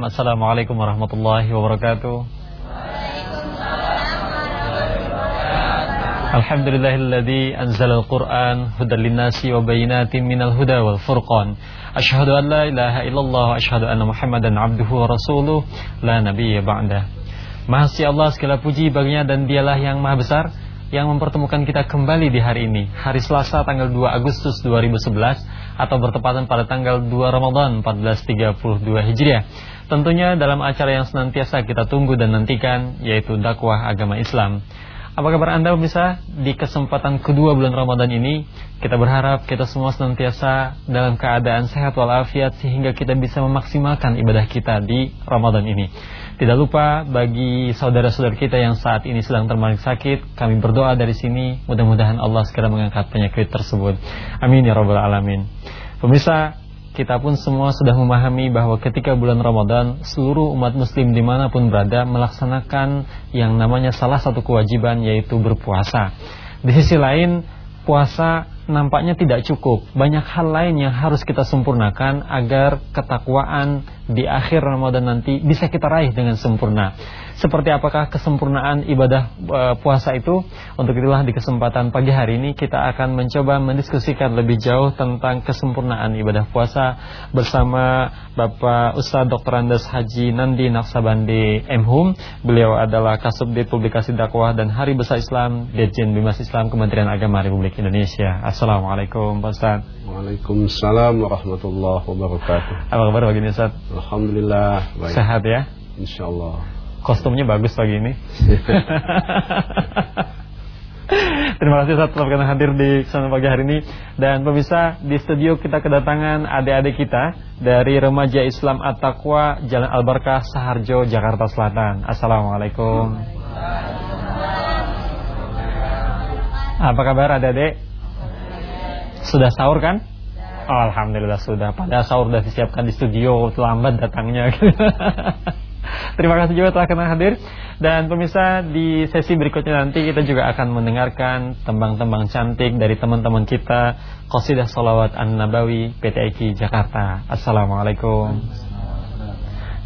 Assalamualaikum warahmatullahi wabarakatuh. Alhamdulillahilladzi anzala al-Qur'an hudan lin-nasi wa bayyinatin minal huda wal furqan. Asyhadu an anna Muhammadan abduhu rasuluh la nabiyya ba'da. Allah segala puji baginya dan dialah yang maha besar yang mempertemukan kita kembali di hari ini, hari Selasa tanggal 2 Agustus 2011 atau bertepatan pada tanggal 2 Ramadan 1432 Hijriah. Tentunya dalam acara yang senantiasa kita tunggu dan nantikan yaitu dakwah agama Islam. Apa kabar Anda bisa di kesempatan kedua bulan Ramadan ini kita berharap kita semua senantiasa dalam keadaan sehat walafiat sehingga kita bisa memaksimalkan ibadah kita di Ramadan ini. Tidak lupa bagi saudara-saudara kita yang saat ini sedang termaring sakit, kami berdoa dari sini mudah-mudahan Allah segera mengangkat penyakit tersebut. Amin ya rabbal alamin. Pemirsa, kita pun semua sudah memahami bahwa ketika bulan Ramadan seluruh umat muslim di mana pun berada melaksanakan yang namanya salah satu kewajiban yaitu berpuasa. Di sisi lain puasa nampaknya tidak cukup. Banyak hal lain yang harus kita sempurnakan agar ketakwaan di akhir Ramadan nanti bisa kita raih dengan sempurna. Seperti apakah kesempurnaan ibadah e, puasa itu? Untuk itulah di kesempatan pagi hari ini kita akan mencoba mendiskusikan lebih jauh tentang kesempurnaan ibadah puasa bersama Bapak Ustadz Dr. Andes Haji Nandi Naksabandi Mhum. Beliau adalah Kasubdit Publikasi Dakwah dan Hari Besar Islam Dirjen Bimas Islam Kementerian Agama Republik Indonesia. Assalamualaikum Pak Ustadz. Waalaikumsalam warahmatullahi wabarakatuh. Apa kabar pagi ini Ustaz? Alhamdulillah baik. Sehat ya? Insyaallah. Kostumnya bagus pagi ini. Terima kasih Ustaz telah hadir di sana pagi hari ini Dan pemirsa di studio kita kedatangan adik-adik kita Dari Remaja Islam At-Taqwa Jalan Al-Barkah Saharjo Jakarta Selatan Assalamualaikum Apa kabar adik-adik? Sudah sahur kan? Alhamdulillah sudah. Pada sahur sudah disiapkan di studio Terlambat datangnya. Terima kasih juga telah kena hadir. Dan pemirsa di sesi berikutnya nanti kita juga akan mendengarkan Tembang-tembang cantik dari teman-teman kita Qasidah Salawat An-Nabawi PTIK Jakarta. Assalamualaikum.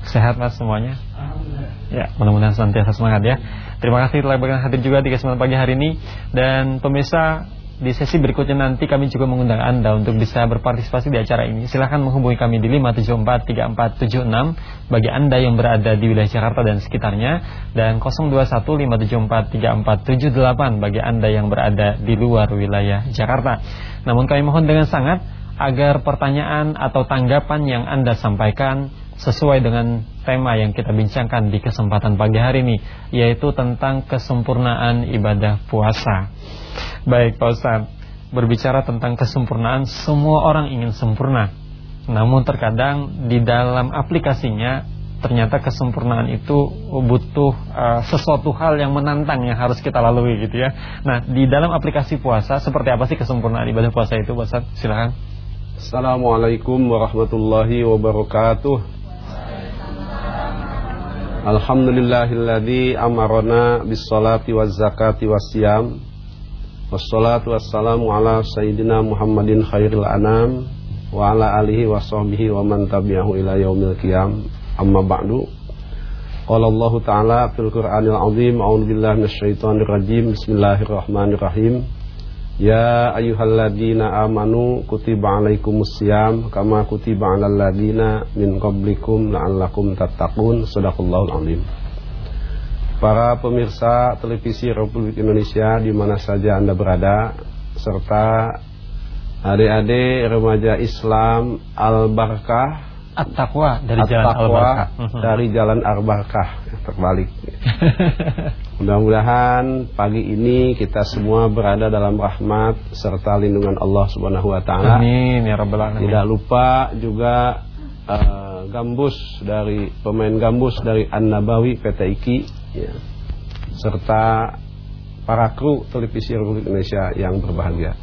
Sehat mas semuanya? Ya, mudah-mudahan senantiasa semangat ya. Terima kasih telah hadir juga di kesempatan pagi hari ini. Dan pemirsa di sesi berikutnya nanti kami juga mengundang Anda untuk bisa berpartisipasi di acara ini. Silahkan menghubungi kami di 5743476 bagi Anda yang berada di wilayah Jakarta dan sekitarnya dan 0215743478 bagi Anda yang berada di luar wilayah Jakarta. Namun kami mohon dengan sangat agar pertanyaan atau tanggapan yang Anda sampaikan sesuai dengan tema yang kita bincangkan di kesempatan pagi hari ini yaitu tentang kesempurnaan ibadah puasa. Baik Pak Ustaz, berbicara tentang kesempurnaan, semua orang ingin sempurna. Namun terkadang di dalam aplikasinya ternyata kesempurnaan itu butuh uh, sesuatu hal yang menantang yang harus kita lalui gitu ya. Nah, di dalam aplikasi puasa seperti apa sih kesempurnaan ibadah puasa itu Pak Ustaz? Silakan. Assalamualaikum warahmatullahi wabarakatuh. Alhamdulillahilladzi amarona bis salati waz zakati was siyam Wassalatu wassalamu ala Sayyidina Muhammadin khairil anam Wa ala alihi wa sahbihi wa man tabi'ahu ila yaumil qiyam. Amma ba'du. Qala Allah Ta'ala fil Qur'anil Azim A'udzu billahi minasyaitonir rajim Bismillahirrahmanirrahim Ya ayyuhalladzina amanu kutiba alaikumus syiyam kama kutiba alal ladzina min qablikum la'allakum tattaqun. Sadaqallahul azim. Para pemirsa televisi Republik Indonesia di mana saja Anda berada serta adik-adik remaja Islam Al-Barkah At-Taqwa dari At Jalan Al-Barkah dari Jalan Al-Barkah terbalik Mudah-mudahan pagi ini kita semua berada dalam rahmat serta lindungan Allah Subhanahu wa taala. Amin ya rabbal alamin. Tidak lupa juga uh, gambus dari pemain gambus dari An-Nabawi PT IKI ya, serta para kru televisi Republik Indonesia yang berbahagia.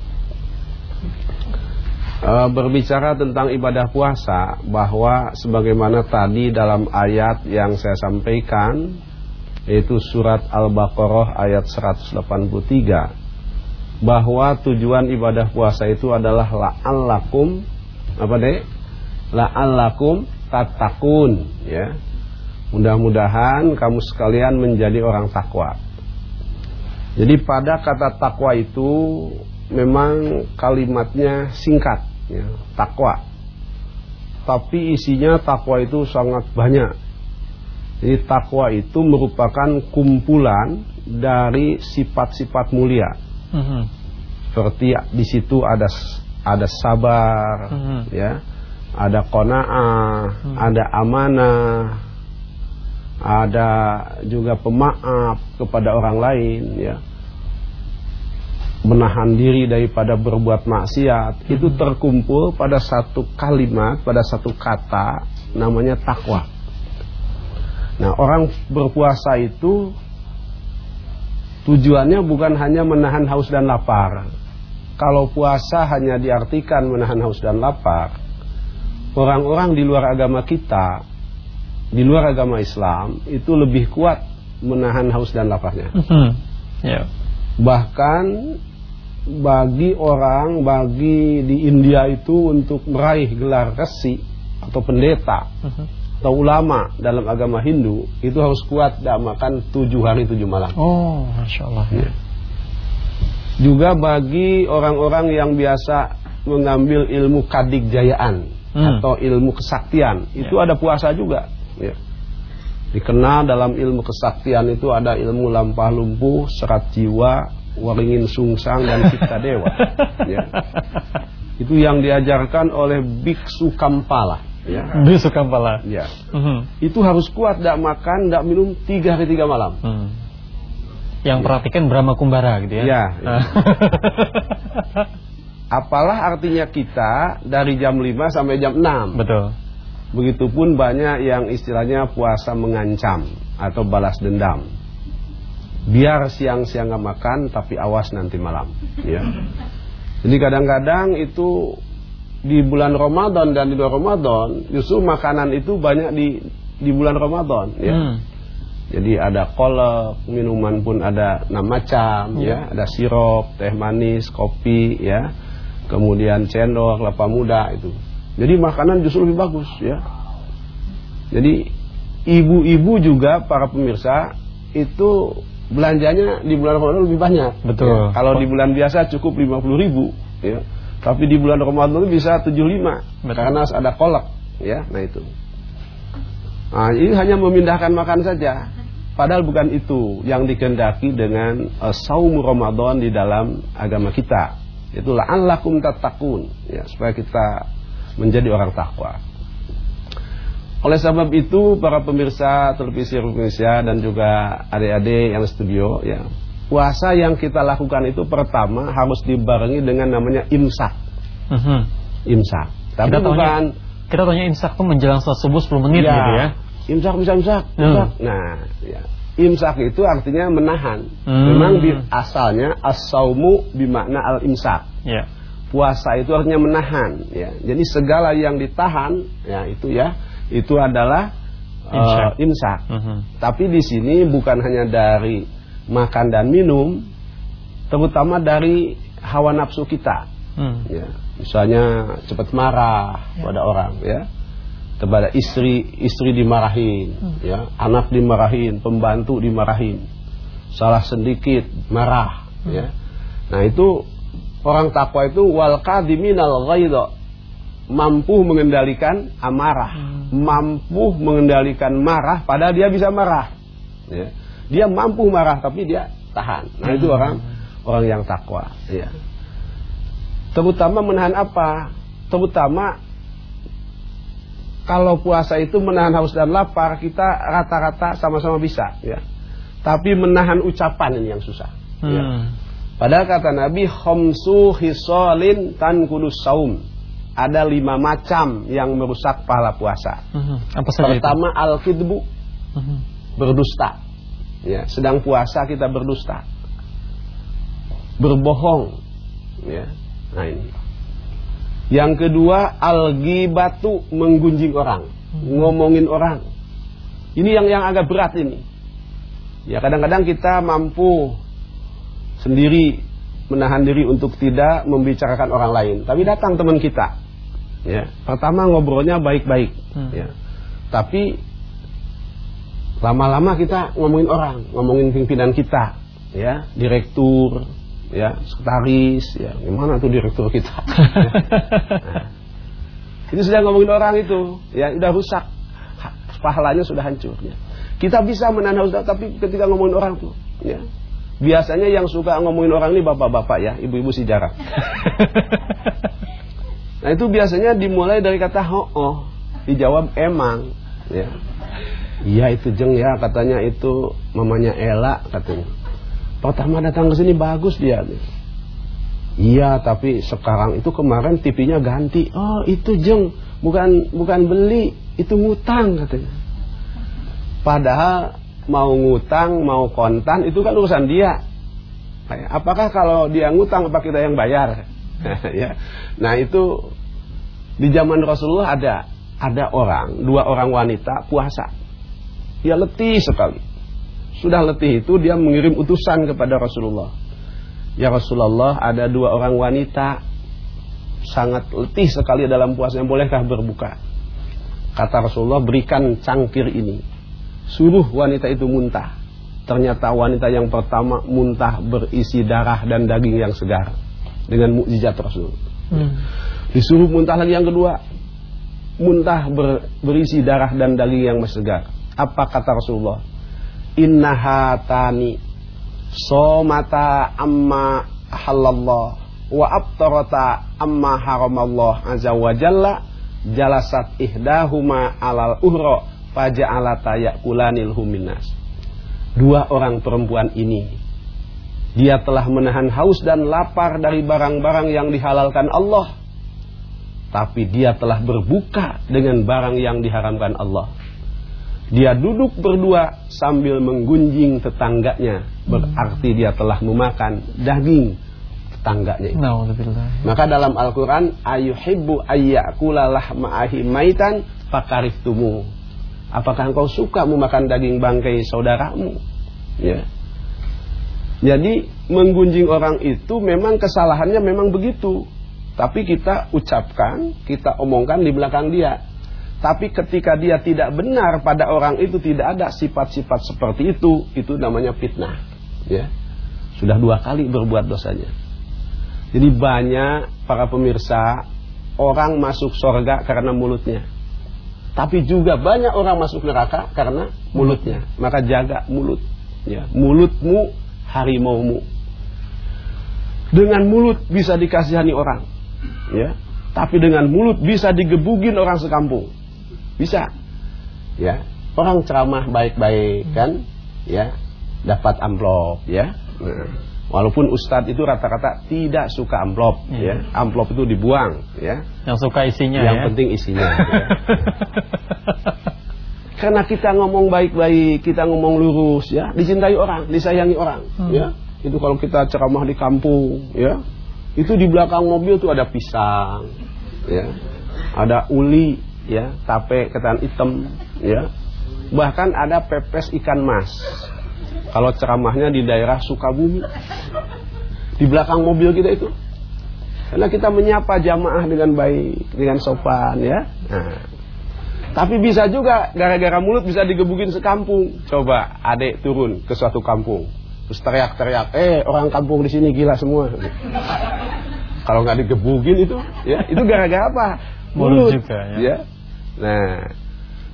E, berbicara tentang ibadah puasa bahwa sebagaimana tadi dalam ayat yang saya sampaikan yaitu surat Al-Baqarah ayat 183 bahwa tujuan ibadah puasa itu adalah la'allakum apa deh la'allakum tattaqun ya. Mudah-mudahan kamu sekalian menjadi orang takwa. Jadi pada kata takwa itu memang kalimatnya singkat ya, takwa. Tapi isinya takwa itu sangat banyak. Jadi takwa itu merupakan kumpulan dari sifat-sifat mulia. Mm -hmm. Seperti di situ ada ada sabar, mm -hmm. ya, ada kona'ah, mm -hmm. ada amanah, ada juga pemaaf kepada orang lain ya menahan diri daripada berbuat maksiat hmm. itu terkumpul pada satu kalimat pada satu kata namanya takwa nah orang berpuasa itu tujuannya bukan hanya menahan haus dan lapar kalau puasa hanya diartikan menahan haus dan lapar orang-orang di luar agama kita di luar agama Islam itu lebih kuat menahan haus dan laparnya. Mm -hmm. yeah. Bahkan bagi orang, bagi di India itu untuk meraih gelar resi atau pendeta -hmm. atau ulama dalam agama Hindu itu harus kuat tidak makan tujuh hari tujuh malam. Oh, masya Allah. Ya. Juga bagi orang-orang yang biasa mengambil ilmu kadik jayaan hmm. atau ilmu kesaktian itu ya. ada puasa juga ya. Dikenal dalam ilmu kesaktian itu ada ilmu lampah lumpuh, serat jiwa, waringin sungsang dan cipta dewa. ya. Itu yang diajarkan oleh biksu Kampala. Ya. Biksu Kampala. Ya. Mhm. -huh. Itu harus kuat, tidak makan, tidak minum tiga hari tiga malam. Hmm. Yang ya. perhatikan Brahma Kumbara gitu ya. Ya. ya. Apalah artinya kita dari jam 5 sampai jam 6 Betul Begitupun banyak yang istilahnya puasa mengancam atau balas dendam. Biar siang-siang nggak makan tapi awas nanti malam. Ya. Jadi kadang-kadang itu di bulan Ramadan dan di luar Ramadan justru makanan itu banyak di di bulan Ramadan. Ya. Hmm. Jadi ada kolak, minuman pun ada enam macam, ya. ya, ada sirup, teh manis, kopi, ya, kemudian cendol, kelapa muda itu. Jadi makanan justru lebih bagus ya. Jadi ibu-ibu juga para pemirsa itu belanjanya di bulan Ramadan lebih banyak. Betul. Ya. Kalau di bulan biasa cukup 50 ribu ya. Tapi di bulan Ramadan itu bisa 75 Betul. karena ada kolak ya. Nah itu. Nah, ini hanya memindahkan makan saja. Padahal bukan itu yang dikendaki dengan uh, saum Ramadan di dalam agama kita. Itulah allakum tatakun ya supaya kita menjadi orang takwa. Oleh sebab itu para pemirsa televisi Indonesia dan juga adik-adik yang studio ya, puasa yang kita lakukan itu pertama harus dibarengi dengan namanya imsak. Mhm. -huh. Imsak. Tapi kita bukan kita tanya imsak itu menjelang sholat subuh 10 menit ya, gitu ya. Imsak bisa imsak. Hmm. imsak. Hmm. Nah, ya. Imsak itu artinya menahan. Hmm. Memang di, asalnya as-saumu bimakna al-imsak. Ya puasa itu artinya menahan ya. Jadi segala yang ditahan ya itu ya itu adalah imsak. Uh, imsak. Uh -huh. Tapi di sini bukan hanya dari makan dan minum, terutama dari hawa nafsu kita. Hmm. Ya. Misalnya cepat marah ya. pada orang ya. Kepada istri, istri dimarahin, hmm. ya, anak dimarahin, pembantu dimarahin. Salah sedikit marah, hmm. ya. Nah, itu Orang takwa itu wal kadiminal ghaidha mampu mengendalikan amarah, hmm. mampu mengendalikan marah padahal dia bisa marah. Ya. Dia mampu marah tapi dia tahan. Nah, itu hmm. orang orang yang takwa, ya. Terutama menahan apa? Terutama kalau puasa itu menahan haus dan lapar kita rata-rata sama-sama bisa, ya. Tapi menahan ucapan ini yang susah. Ya. Hmm. Ya. Padahal kata Nabi Khomsu hisolin tan kudus saum Ada lima macam yang merusak pahala puasa uh mhm. -huh. Apa saja Pertama al-kidbu uh mhm. -huh. Berdusta ya, Sedang puasa kita berdusta Berbohong ya. Nah ini Yang kedua al-gibatu Menggunjing orang uh mhm. -huh. Ngomongin orang Ini yang yang agak berat ini Ya kadang-kadang kita mampu sendiri menahan diri untuk tidak membicarakan orang lain. Tapi datang teman kita. Ya, pertama ngobrolnya baik-baik, Hmm. ya. Tapi lama-lama kita ngomongin orang, ngomongin pimpinan kita, ya, direktur, ya, sekretaris, ya, gimana tuh direktur kita? Nah, itu sudah ngomongin orang itu, ya, udah rusak, Ha- pahalanya sudah hancur. Ya. Kita bisa menahan haus, tapi ketika ngomongin orang tuh, ya, biasanya yang suka ngomongin orang ini bapak-bapak ya, ibu-ibu si jarang. Nah itu biasanya dimulai dari kata ho oh, dijawab emang, ya. Iya itu jeng ya katanya itu mamanya Ella katanya. Pertama datang ke sini bagus dia. Iya tapi sekarang itu kemarin TV-nya ganti. Oh itu jeng bukan bukan beli itu ngutang katanya. Padahal mau ngutang mau kontan itu kan urusan dia. Apakah kalau dia ngutang apa kita yang bayar? ya. Nah itu di zaman Rasulullah ada ada orang dua orang wanita puasa. Dia letih sekali. Sudah letih itu dia mengirim utusan kepada Rasulullah. Ya Rasulullah ada dua orang wanita sangat letih sekali dalam puasanya. Bolehkah berbuka? Kata Rasulullah berikan cangkir ini. Suruh wanita itu muntah. Ternyata wanita yang pertama muntah berisi darah dan daging yang segar. Dengan mukjizat Rasul. Hmm. Disuruh muntah lagi yang kedua. Muntah ber- berisi darah dan daging yang masih segar. Apa kata Rasulullah? Innahatani somata amma halallah wa abtarata amma haramallah azza wa jalla jalasat ihdahuma alal uhra faja'alata yakulanil huminas. Dua orang perempuan ini dia telah menahan haus dan lapar dari barang-barang yang dihalalkan Allah. Tapi dia telah berbuka dengan barang yang diharamkan Allah. Dia duduk berdua sambil menggunjing tetangganya. Berarti dia telah memakan daging tetangganya. itu. Maka dalam Al-Quran Ayuhibbu ayyakula lahma ahi maitan Fakariftumu Apakah engkau suka memakan daging bangkai saudaramu? Ya. Jadi menggunjing orang itu memang kesalahannya memang begitu. Tapi kita ucapkan, kita omongkan di belakang dia. Tapi ketika dia tidak benar pada orang itu Tidak ada sifat-sifat seperti itu. Itu namanya fitnah. Ya. Sudah dua kali berbuat dosanya. Jadi banyak para pemirsa orang masuk surga karena mulutnya. Tapi juga banyak orang masuk neraka karena mulutnya. Maka jaga mulut. Ya, mulutmu harimaumu. Dengan mulut bisa dikasihani orang. Ya. Tapi dengan mulut bisa digebugin orang sekampung. Bisa. Ya. Orang ceramah baik-baik kan, ya, dapat amplop, ya. Walaupun ustadz itu rata-rata tidak suka amplop, Iya. ya. Amplop itu dibuang, ya. Yang suka isinya Yang ya. penting isinya. ya. Karena kita ngomong baik-baik, kita ngomong lurus, ya, dicintai orang, disayangi orang, Hmm. ya. Itu kalau kita ceramah di kampung, ya, itu di belakang mobil tuh ada pisang, ya, ada uli, ya, tape ketan hitam, ya, bahkan ada pepes ikan mas. Kalau ceramahnya di daerah Sukabumi, di belakang mobil kita itu, karena kita menyapa jamaah dengan baik, dengan sopan, ya. Nah, tapi bisa juga gara-gara mulut bisa digebugin sekampung. Coba adek turun ke suatu kampung, terus teriak-teriak, eh orang kampung di sini gila semua. Kalau nggak digebugin itu, ya itu gara-gara apa? Mulut juga, ya. ya. Nah,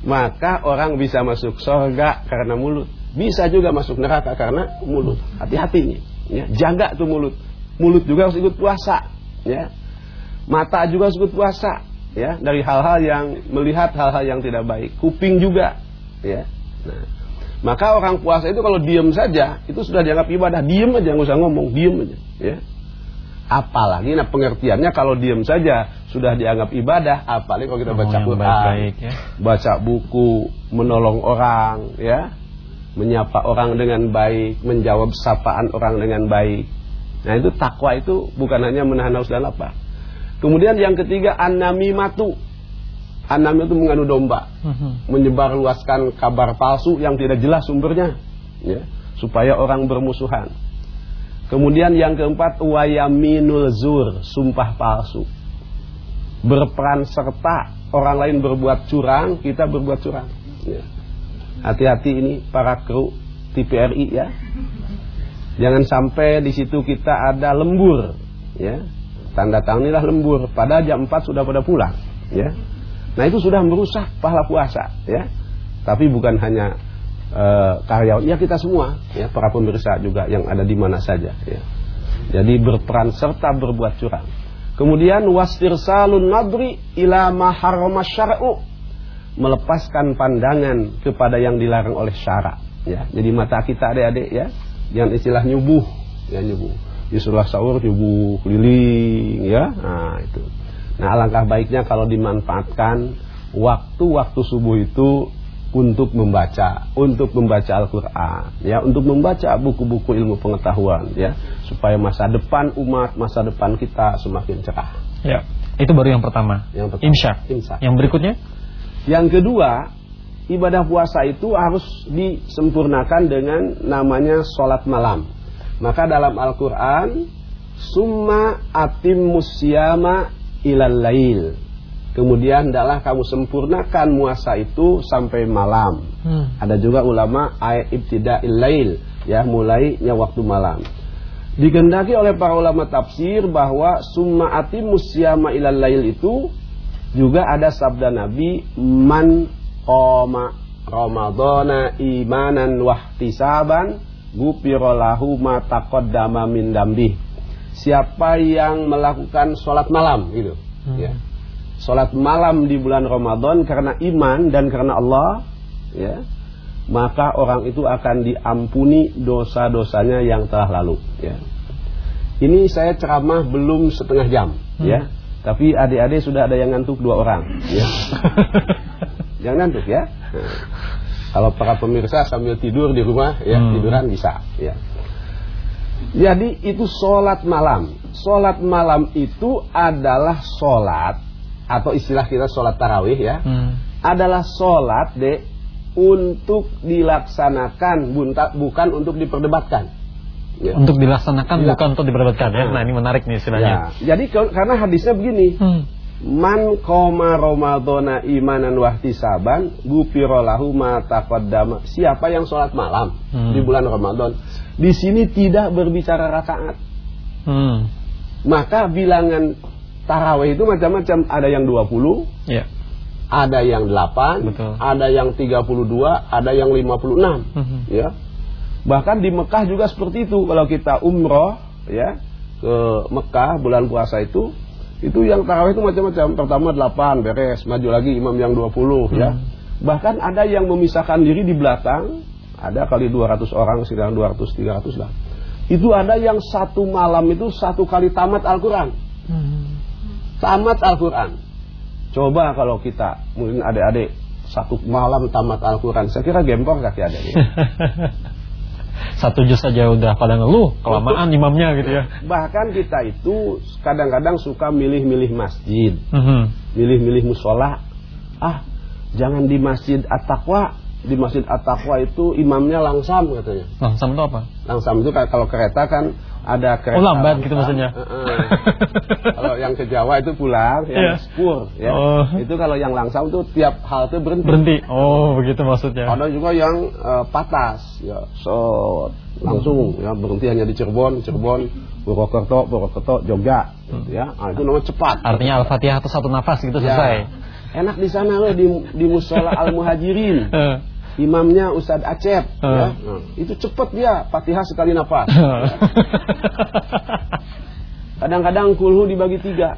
maka orang bisa masuk surga karena mulut, bisa juga masuk neraka karena mulut. Hati-hati nih, ya. jaga tuh mulut. Mulut juga harus ikut puasa, ya. Mata juga harus ikut puasa, ya, dari hal-hal yang melihat hal-hal yang tidak baik. Kuping juga, ya. Nah, maka orang puasa itu kalau diem saja itu sudah dianggap ibadah. Diem aja nggak usah ngomong, diem aja, ya. Apalagi nah pengertiannya kalau diem saja sudah dianggap ibadah, apalagi kalau kita baca Quran, ya. baca buku, menolong orang, ya, menyapa orang dengan baik, menjawab sapaan orang dengan baik. Nah itu takwa itu bukan hanya menahan haus dan lapar. Kemudian yang ketiga an-namimatu. An-namimatu itu mengadu domba, Mhm. menyebarluaskan kabar palsu yang tidak jelas sumbernya, ya, supaya orang bermusuhan. Kemudian yang keempat wayaminul zur, sumpah palsu. berperan serta orang lain berbuat curang, kita berbuat curang. Ya. Hati-hati ini para kru TPRI ya. Jangan sampai di situ kita ada lembur, ya. Tanda tangan inilah lembur. Pada jam 4 sudah pada pulang, ya. Nah itu sudah merusak pahala puasa, ya. Tapi bukan hanya uh, karyawan, ya kita semua, ya para pemirsa juga yang ada di mana saja, ya. Jadi berperan serta berbuat curang. Kemudian wastirsalun nadri ila ma syar'u melepaskan pandangan kepada yang dilarang oleh syarak ya. Jadi mata kita adik-adik ya yang istilah nyubuh ya nyubuh. Disuruh sahur nyubuh keliling ya. Nah itu. Nah alangkah baiknya kalau dimanfaatkan waktu-waktu subuh itu untuk membaca untuk membaca Al-Qur'an ya untuk membaca buku-buku ilmu pengetahuan ya supaya masa depan umat masa depan kita semakin cerah. Ya itu baru yang pertama. Yang pertama. Imsyak imsyak yang berikutnya yang kedua ibadah puasa itu harus disempurnakan dengan namanya sholat malam. Maka dalam Al-Quran, Summa atim musyama ilal lail. Kemudian adalah kamu sempurnakan puasa itu sampai malam. Hmm. Ada juga ulama ayat ibtida ilail, ya mulainya waktu malam. Digendaki oleh para ulama tafsir bahwa summa atim musyama ilal lail itu juga ada sabda Nabi man qama ramadhana imanan wahtisaban gufira lahu ma taqaddama min dambi. Siapa yang melakukan sholat malam gitu hmm. ya. Sholat malam di bulan Ramadan karena iman dan karena Allah ya maka orang itu akan diampuni dosa-dosanya yang telah lalu ya. Ini saya ceramah belum setengah jam hmm. ya. Tapi adik-adik sudah ada yang ngantuk dua orang ya. Jangan ngantuk ya. Nah, kalau para pemirsa sambil tidur di rumah ya hmm. tiduran bisa ya. Jadi itu sholat malam. Sholat malam itu adalah sholat atau istilah kita sholat tarawih ya. Hmm. Adalah sholat de untuk dilaksanakan bukan untuk diperdebatkan. Ya. Untuk dilaksanakan Dilak bukan untuk diperdebatkan ya. Nah ini menarik nih istilahnya. Ya. Jadi karena hadisnya begini. Hmm Man koma Ramadana imanan wahtisaban Gufirolahu ma taqaddama Siapa yang sholat malam hmm. Di bulan Ramadan Di sini tidak berbicara rakaat hmm. Maka bilangan Tarawih itu macam-macam Ada yang 20 ya. Ada yang 8 Betul. Ada yang 32 Ada yang 56 hmm. ya. Bahkan di Mekah juga seperti itu Kalau kita umroh ya Ke Mekah bulan puasa itu itu yang tarawih itu macam-macam. Pertama 8 beres, maju lagi imam yang 20 hmm. ya. Bahkan ada yang memisahkan diri di belakang, ada kali 200 orang, sekitar 200 300 lah. Itu ada yang satu malam itu satu kali tamat Al-Qur'an. Hmm. Tamat Al-Qur'an. Coba kalau kita mungkin adik-adik satu malam tamat Al-Quran Saya kira gempor kaki adik satu juz saja udah pada ngeluh kelamaan imamnya gitu ya. Bahkan kita itu kadang-kadang suka milih-milih masjid. Mhm. milih-milih uh -huh. musola. Ah jangan di masjid at-taqwa. Di masjid at-taqwa itu imamnya langsam katanya. Langsam itu apa? Langsam itu kalau kereta kan ada kereta. Oh lambat gitu maksudnya. Uh, uh. kalau yang ke Jawa itu pulang, yang yeah. spur ya. Oh. Itu kalau yang langsam tuh tiap halte berhenti. Berhenti. Oh, begitu maksudnya. Ada juga yang uh, patas ya. So langsung ya berhenti hanya di Cirebon, Cirebon, Purwokerto, Purwokerto, Jogja hmm. ya. Nah, itu namanya cepat. Artinya Al-Fatihah itu satu nafas gitu ya. selesai. Enak di sana loh di di musola Al-Muhajirin. Imamnya Ustadz Acep uh. ya. Nah, itu cepat dia Fatihah sekali nafas. Kadang-kadang kulhu dibagi tiga.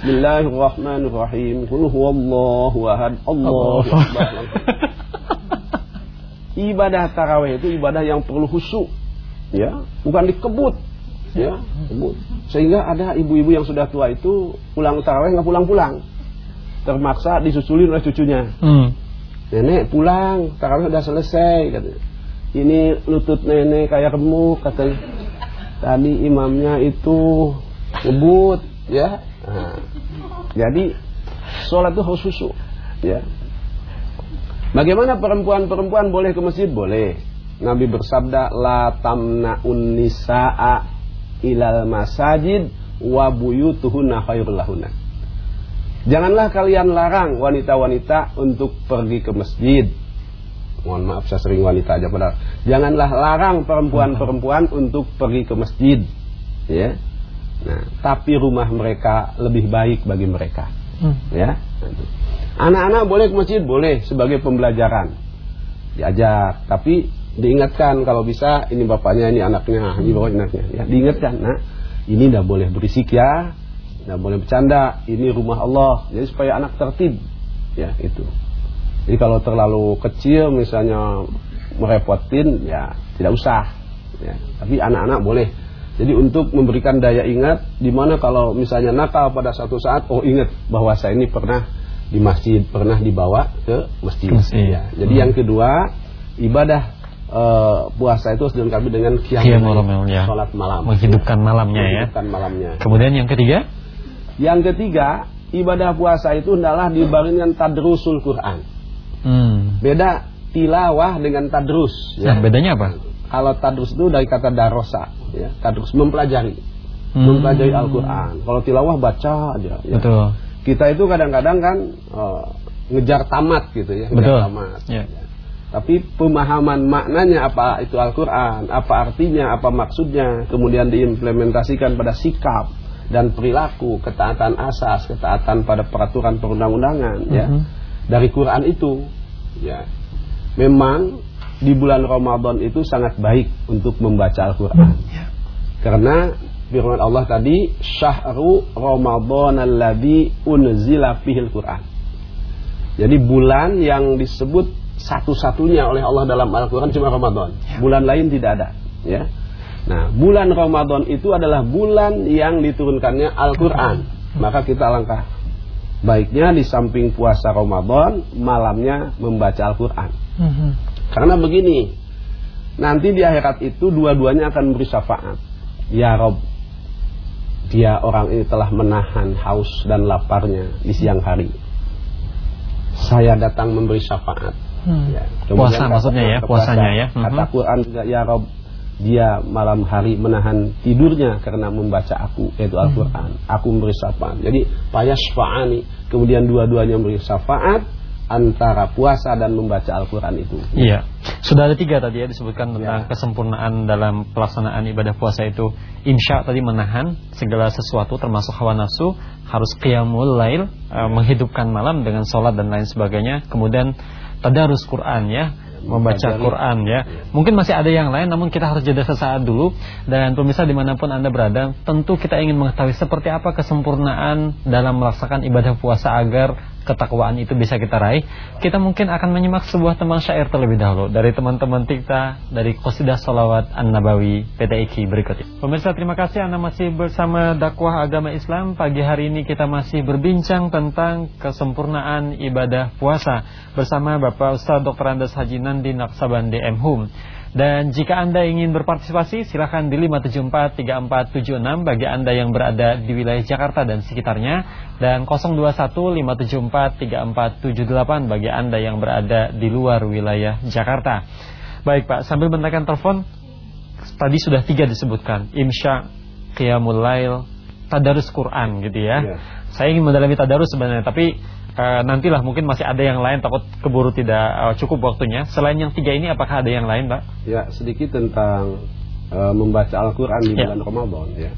Bismillahirrahmanirrahim. Qul huwallahu ahad. Allahu akbar. ibadah tarawih itu ibadah yang perlu khusyuk. Ya, bukan dikebut. Ya, kebut. Sehingga ada ibu-ibu yang sudah tua itu pulang tarawih nggak pulang-pulang. Termaksa disusulin oleh cucunya. Hmm nenek pulang tarawih udah selesai katanya. Ini lutut nenek kayak remuk katanya. Tadi imamnya itu ngebut ya. Nah, jadi sholat itu harus khusyuk ya. Bagaimana perempuan-perempuan boleh ke masjid? Boleh. Nabi bersabda la tamna'un nisaa ilal masajid wa buyutuhunna khairul lahunna Janganlah kalian larang wanita-wanita untuk pergi ke masjid. Mohon maaf saya sering wanita aja padahal. Janganlah larang perempuan-perempuan untuk pergi ke masjid. Ya. Nah, tapi rumah mereka lebih baik bagi mereka. Hmm. Ya. Anak-anak boleh ke masjid boleh sebagai pembelajaran. Diajak, tapi diingatkan kalau bisa ini bapaknya, ini anaknya, ini bapaknya anaknya. Ya, diingatkan, nah, ini tidak boleh berisik ya, tidak boleh bercanda, ini rumah Allah. Jadi supaya anak tertib. Ya, itu. Jadi kalau terlalu kecil misalnya merepotin ya tidak usah. Ya, tapi anak-anak boleh. Jadi untuk memberikan daya ingat di mana kalau misalnya nakal pada satu saat oh ingat bahwa saya ini pernah di masjid, pernah dibawa ke masjid. masjid. Ya. Jadi hmm. yang kedua ibadah uh, puasa itu harus dilengkapi dengan qiyamul ya. salat malam. Menghidupkan malamnya ya. Menghidupkan malamnya. Kemudian yang ketiga? Yang ketiga, ibadah puasa itu adalah dibarengi dengan tadrusul Quran. Hmm. Beda tilawah dengan tadrus. Ya. Nah, bedanya apa? Kalau tadrus itu dari kata darosa, ya, tadrus mempelajari, hmm. mempelajari Al-Quran. Kalau tilawah baca aja. Ya. Betul. Kita itu kadang-kadang kan uh, ngejar tamat gitu ya, ngejar Betul. tamat. Ya. Ya. Tapi pemahaman maknanya apa itu Al-Quran, apa artinya, apa maksudnya, kemudian diimplementasikan pada sikap dan perilaku, ketaatan asas, ketaatan pada peraturan perundang-undangan, ya. Mhm. Dari Quran itu ya. Memang di bulan Ramadan itu sangat baik untuk membaca Al-Quran. Ya. karena firman Allah tadi syahru Ramadan alladhi unzila fihil Quran. Jadi bulan yang disebut satu-satunya oleh Allah dalam Al-Quran cuma Ramadan. Ya. bulan lain tidak ada ya Nah, bulan Ramadan itu adalah bulan yang diturunkannya Al-Quran. Maka kita langkah baiknya di samping puasa Ramadan malamnya membaca Al-Quran -hmm. karena begini nanti di akhirat itu dua-duanya akan beri syafaat ya Rob dia orang ini telah menahan haus dan laparnya di siang hari saya datang memberi syafaat hmm. ya. puasa maksudnya ya puasanya ya kata mm-hmm. Quran juga ya Rob dia malam hari menahan tidurnya karena membaca aku yaitu hmm. Al-Qur'an. Aku memberi syafaat. Jadi fa'ani kemudian dua-duanya memberi syafaat antara puasa dan membaca Al-Qur'an itu. Iya. Sudah ada tiga tadi ya disebutkan tentang ya. kesempurnaan dalam pelaksanaan ibadah puasa itu. Insya tadi menahan segala sesuatu termasuk hawa nafsu, harus qiyamul lail, ya. menghidupkan malam dengan sholat dan lain sebagainya. Kemudian tadarus Quran ya membaca Quran ya. Mungkin masih ada yang lain namun kita harus jeda sesaat dulu dan pemirsa di mana pun anda berada tentu kita ingin mengetahui seperti apa kesempurnaan dalam melaksanakan ibadah puasa agar ketakwaan itu bisa kita raih, kita mungkin akan menyimak sebuah teman syair terlebih dahulu dari teman-teman kita dari Qasidah Salawat An-Nabawi PTIK berikut ini. Pemirsa terima kasih Anda masih bersama dakwah agama Islam. Pagi hari ini kita masih berbincang tentang kesempurnaan ibadah puasa bersama Bapak Ustaz Dr. Andes Haji Nandi Naksabandi M. Hum. Dan jika Anda ingin berpartisipasi silahkan di 5743476 bagi Anda yang berada di wilayah Jakarta dan sekitarnya dan 0215743478 bagi Anda yang berada di luar wilayah Jakarta. Baik Pak, sambil menekan telepon tadi sudah tiga disebutkan, Imsya, Qiyamul Lail, Tadarus Quran gitu ya. ya. Saya ingin mendalami Tadarus sebenarnya tapi uh, nantilah mungkin masih ada yang lain takut keburu tidak uh, cukup waktunya. Selain yang tiga ini apakah ada yang lain, Pak? Ya, sedikit tentang uh, membaca Al-Qur'an di ya. bulan Ramadan ya.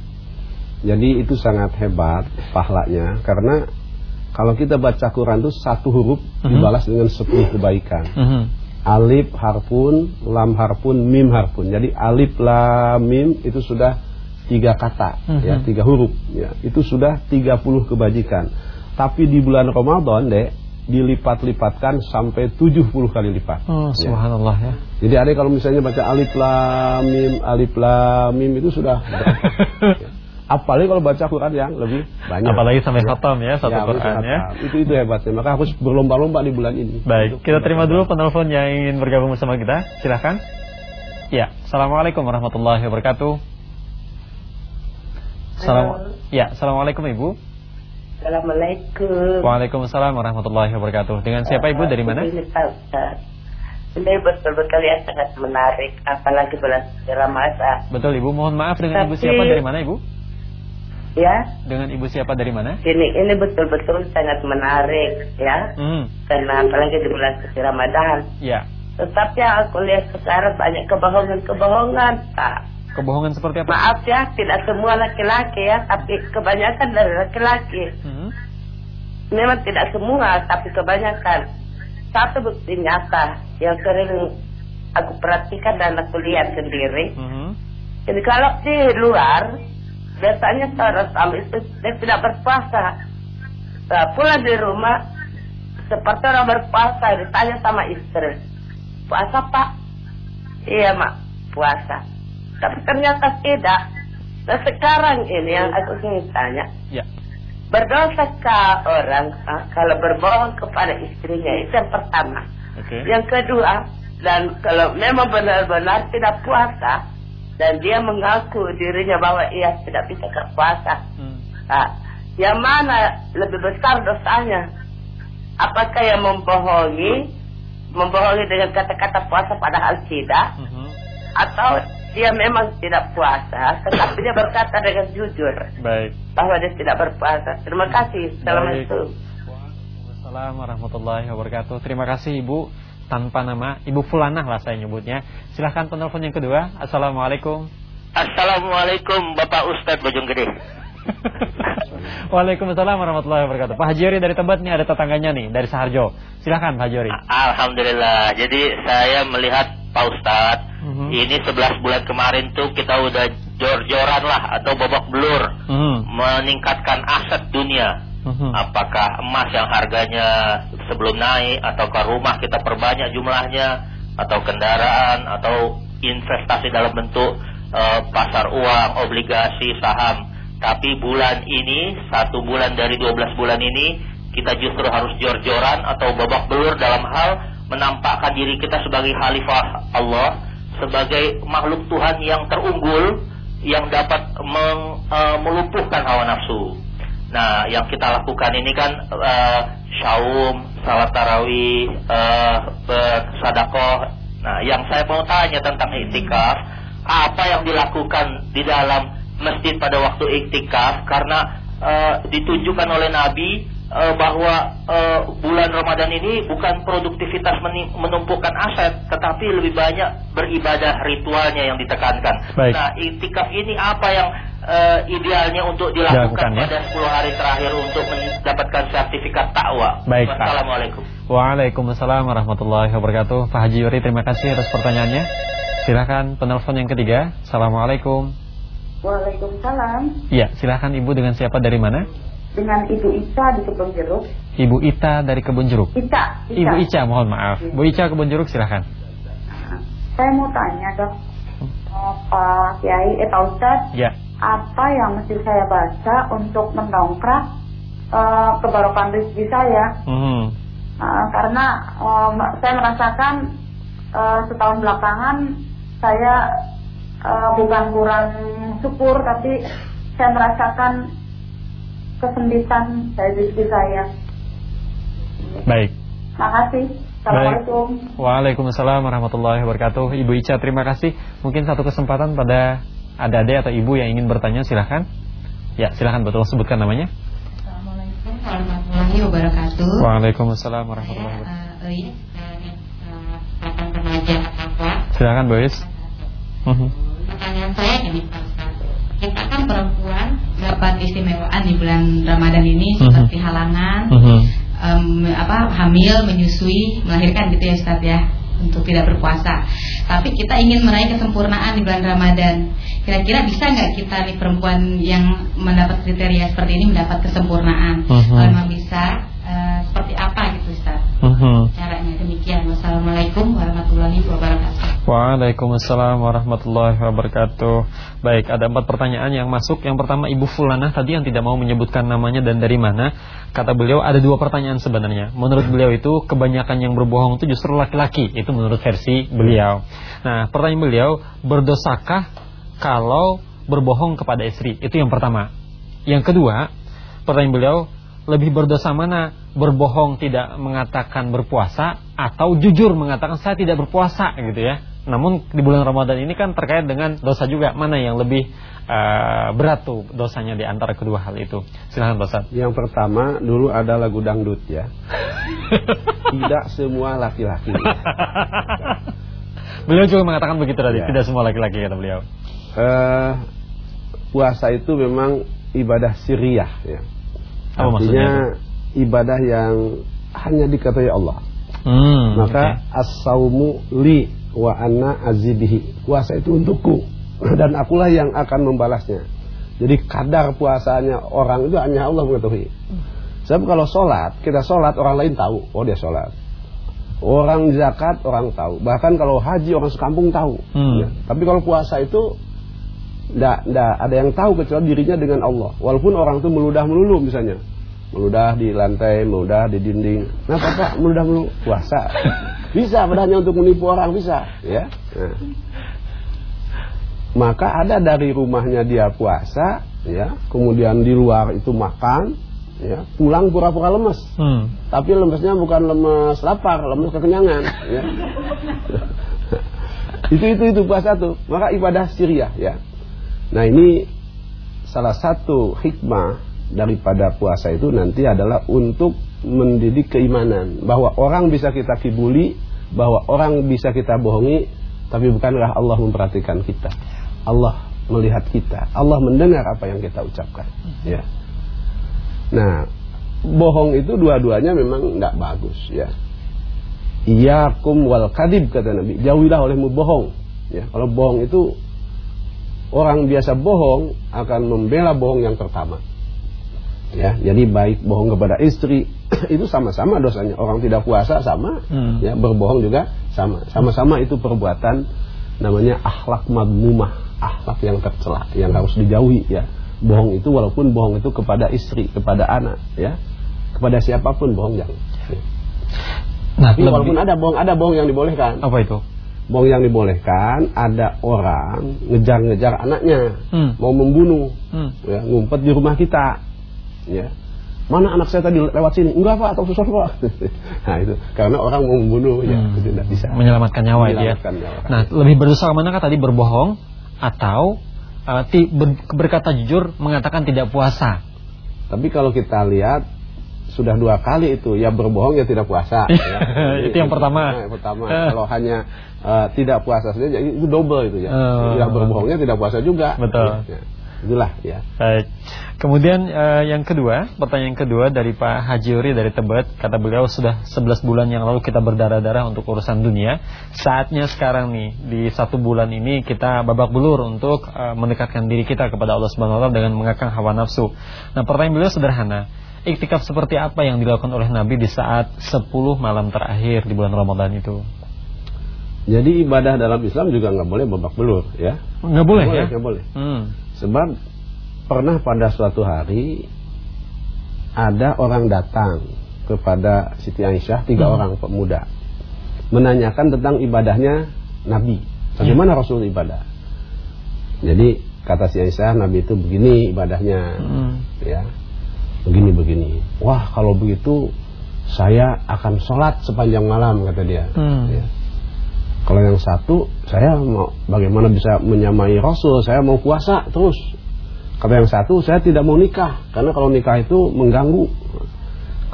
Jadi itu sangat hebat pahalanya karena kalau kita baca Quran itu satu huruf uh mhm. -huh. dibalas dengan sepuluh kebaikan. Uh mhm. -huh. Alif harpun, lam harpun, mim harpun. Jadi alif lam mim itu sudah tiga kata, uh -huh. ya mhm. tiga huruf. Ya itu sudah tiga puluh kebajikan. Tapi di bulan Ramadan deh dilipat-lipatkan sampai 70 kali lipat. Oh, ya. subhanallah ya. Jadi ada kalau misalnya baca alif lam mim alif lam mim itu sudah ya. Apalagi kalau baca Quran yang lebih banyak. Apalagi sampai khatam ya satu ya, Quran ya. Itu itu hebatnya. Maka harus berlomba-lomba di bulan ini. Baik, kita terima dulu penelpon yang ingin bergabung bersama kita. Silahkan. Ya, Assalamualaikum warahmatullahi wabarakatuh. Salam. Ya, Assalamualaikum Ibu. Assalamualaikum. Waalaikumsalam warahmatullahi wabarakatuh. Dengan siapa Ibu dari mana? Ini betul-betul yang sangat menarik, apalagi bulan Ramadan. Betul Ibu, mohon maaf dengan Tapi, Ibu siapa dari mana Ibu? Ya, Dengan ibu siapa dari mana? ini ini betul-betul sangat menarik ya. Hmm. Karena apalagi di bulan suci Ramadan. Ya. Tetapi yang aku lihat sekarang banyak kebohongan-kebohongan, Pak. Kebohongan seperti apa? Maaf ya, tidak semua laki-laki ya, tapi kebanyakan dari laki-laki. Hmm. Memang tidak semua, tapi kebanyakan. Satu bukti nyata yang sering aku perhatikan dan aku lihat sendiri. Hmm. Jadi kalau di luar, biasanya seorang suami itu dia tidak berpuasa. Nah, pulang di rumah, seperti orang berpuasa, ditanya sama istri. Puasa pak? Iya mak, puasa. Tapi ternyata tidak. Nah sekarang ini yang aku ingin tanya, Ya. berdosakah orang ah, kalau berbohong kepada istrinya itu yang pertama. Oke. Yang kedua, dan kalau memang benar-benar tidak puasa dan dia mengaku dirinya bahwa ia tidak bisa berpuasa, Hmm. nah, yang mana lebih besar dosanya? Apakah yang membohongi, membohongi dengan kata-kata puasa padahal tidak, Mhm. atau dia memang tidak puasa, tetapi dia berkata dengan jujur Baik. bahwa dia tidak berpuasa. Terima kasih. Assalamualaikum. Waalaikumsalam warahmatullahi wabarakatuh. Terima kasih Ibu tanpa nama Ibu Fulanah lah saya nyebutnya. Silahkan penelpon yang kedua. Assalamualaikum. Assalamualaikum Bapak Ustadz Bojonggede. Waalaikumsalam warahmatullahi wabarakatuh. Pak Haji Ori dari Tebet nih ada tetangganya nih dari Saharjo. Silahkan Pak Haji Ori. Alhamdulillah. Jadi saya melihat Pak Ustadz, Mhm. ini 11 bulan kemarin tuh kita udah jor-joran lah atau babak belur Mhm. meningkatkan aset dunia. Mhm. Apakah emas yang harganya sebelum naik ataukah rumah kita perbanyak jumlahnya atau kendaraan atau investasi dalam bentuk eh, pasar uang, obligasi, saham. Tapi bulan ini, satu bulan dari 12 bulan ini, kita justru harus jor-joran atau babak belur dalam hal menampakkan diri kita sebagai khalifah Allah, sebagai makhluk Tuhan yang terunggul, yang dapat meng- eh, melumpuhkan hawa nafsu. Nah, yang kita lakukan ini kan eh, syaum, salat tarawih, eh, bersadaqah. Nah, yang saya mau tanya tentang iktikaf, apa yang dilakukan di dalam masjid pada waktu iktikaf karena eh, ditunjukkan oleh Nabi eh, bahwa eh, bulan Ramadan ini bukan produktivitas menumpukan aset, tetapi lebih banyak beribadah ritualnya yang ditekankan. Baik. Nah, iktikaf ini apa yang eh, idealnya untuk dilakukan Dilakukan, ya. pada 10 hari terakhir untuk mendapatkan sertifikat takwa? Baik, Pak. Wassalamualaikum. Waalaikumsalam warahmatullahi wabarakatuh. Pak Haji Ori terima kasih atas pertanyaannya. Silahkan penelpon yang ketiga. Assalamualaikum. Waalaikumsalam. Iya, silahkan Ibu dengan siapa dari mana? Dengan Ibu Ica di Kebun Jeruk. Ibu Ita dari Kebun Jeruk. Ica, Ica. Ibu Ica, mohon maaf. Bu Ica Kebun Jeruk silahkan. Saya mau tanya dok, Oh, Pak Kiai, eh Pak Ustadz, Ya. apa yang mesti saya baca untuk mendongkrak eh, kebarokan rezeki saya? Mhm. Nah, karena em, saya merasakan eh, setahun belakangan saya eh, bukan kurang syukur, tapi saya merasakan kesempitan dari rezeki saya. Baik. Makasih. Assalamualaikum. Waalaikumsalam warahmatullahi wabarakatuh. Ibu Ica, terima kasih. Mungkin satu kesempatan pada adik-adik atau ibu yang ingin bertanya, silahkan. Ya, silahkan betul sebutkan namanya. Assalamualaikum warahmatullahi wabarakatuh. Waalaikumsalam warahmatullahi Saya wabarakatuh. uh, Euyes dari uh. Silahkan, Bu Is. Mhm. Pertanyaan saya ini. Kita kan perempuan dapat istimewaan di bulan Ramadan ini Mhm. seperti halangan, em, apa hamil, menyusui, melahirkan gitu ya Ustaz ya untuk tidak berpuasa. Tapi kita ingin meraih kesempurnaan di bulan Ramadan. Kira-kira bisa nggak kita nih perempuan yang mendapat kriteria seperti ini mendapat kesempurnaan? Mhm. Kalau memang bisa, eh, seperti apa gitu Ustaz? Mhm. Caranya demikian. Wassalamualaikum warahmatullahi wabarakatuh. Waalaikumsalam warahmatullahi wabarakatuh. Baik, ada empat pertanyaan yang masuk. Yang pertama Ibu Fulana tadi yang tidak mau menyebutkan namanya dan dari mana. Kata beliau ada dua pertanyaan sebenarnya. Menurut beliau itu kebanyakan yang berbohong itu justru laki-laki. Itu menurut versi beliau. Nah, pertanyaan beliau, berdosakah kalau berbohong kepada istri? Itu yang pertama. Yang kedua, pertanyaan beliau, lebih berdosa mana? Berbohong tidak mengatakan berpuasa atau jujur mengatakan saya tidak berpuasa gitu ya. Namun di bulan Ramadan ini kan terkait dengan dosa juga. Mana yang lebih uh, berat tuh dosanya di antara kedua hal itu? Silahkan Ustaz. Yang pertama dulu ada lagu dangdut ya. Tidak semua laki-laki. beliau juga mengatakan begitu tadi. Ya. Tidak semua laki-laki kata beliau. Uh, puasa itu memang ibadah siriah ya. Apa Artinya maksudnya ibadah yang hanya diketahui Allah. Hmm, Maka as-saumu li wa anna azibihi. Puasa itu untukku dan akulah yang akan membalasnya. Jadi kadar puasanya orang itu hanya Allah mengetahui. Sebab kalau sholat, kita sholat orang lain tahu, oh dia sholat. Orang zakat orang tahu. Bahkan kalau haji orang sekampung tahu. Hmm. Ya. Tapi kalau puasa itu tidak ada yang tahu kecuali dirinya dengan Allah. Walaupun orang itu meludah melulu misalnya meludah di lantai, meludah di dinding. Nah, Bapak meludah melulu puasa. Bisa padahal untuk menipu orang bisa, ya. Nah. Maka ada dari rumahnya dia puasa, ya, kemudian di luar itu makan, ya, pulang pura-pura lemes. Hmm. Tapi lemesnya bukan lemes lapar, lemes kekenyangan, ya. itu itu itu puasa tuh. Maka ibadah Syria, ya. Nah, ini salah satu hikmah daripada puasa itu nanti adalah untuk mendidik keimanan bahwa orang bisa kita kibuli, bahwa orang bisa kita bohongi, tapi bukanlah Allah memperhatikan kita. Allah melihat kita, Allah mendengar apa yang kita ucapkan. Ya. Nah, bohong itu dua-duanya memang tidak bagus ya. Iyakum wal kadib kata Nabi, jauhilah olehmu bohong. Ya, kalau bohong itu orang biasa bohong akan membela bohong yang pertama ya jadi baik bohong kepada istri itu sama-sama dosanya. Orang tidak puasa sama. Hmm. ya berbohong juga sama. Sama-sama itu perbuatan namanya akhlak magmumah akhlak yang tercela yang harus dijauhi ya. Bohong itu walaupun bohong itu kepada istri kepada anak ya. Kepada siapa pun bohong jangan. Ya. nah, tapi walaupun ada bohong ada bohong yang dibolehkan. Apa itu? Bohong yang dibolehkan ada orang ngejar-ngejar anaknya. Hmm. mau membunuh. Hmm. ya ngumpet di rumah kita ya. Mana anak saya tadi lewat sini? Enggak pak atau susah pak? Nah itu. Karena orang mau membunuh ya hmm. itu tidak bisa. Menyelamatkan nyawa menyelamatkan ya. Nyawa. nah lebih berdosa manakah tadi berbohong atau uh, ber, berkata jujur mengatakan tidak puasa? Tapi kalau kita lihat sudah dua kali itu ya berbohong ya tidak puasa ya. itu yang pertama. nah, yang pertama. Kalau hanya uh, tidak puasa saja itu double itu ya. Uh, yang berbohongnya tidak puasa juga. Betul. Ya, ya. Itulah ya. Baik. Kemudian uh, yang kedua, pertanyaan kedua dari Pak Haji Uri dari Tebet, kata beliau sudah 11 bulan yang lalu kita berdarah-darah untuk urusan dunia. Saatnya sekarang nih di satu bulan ini kita babak belur untuk uh, mendekatkan diri kita kepada Allah Subhanahu wa taala dengan mengakang hawa nafsu. Nah, pertanyaan beliau sederhana. Iktikaf seperti apa yang dilakukan oleh Nabi di saat 10 malam terakhir di bulan Ramadan itu? Jadi ibadah dalam Islam juga nggak boleh babak belur ya. Nggak boleh, boleh ya? Nggak boleh. Hmm. Sebab pernah pada suatu hari ada orang datang kepada Siti Aisyah tiga hmm. orang pemuda menanyakan tentang ibadahnya Nabi. Bagaimana hmm. Rasul ibadah? Jadi kata si Aisyah Nabi itu begini ibadahnya, hmm. ya begini begini. Wah kalau begitu saya akan sholat sepanjang malam kata dia. Hmm. Ya. Kalau yang satu, saya mau bagaimana bisa menyamai Rasul, saya mau puasa terus. Kalau yang satu, saya tidak mau nikah, karena kalau nikah itu mengganggu.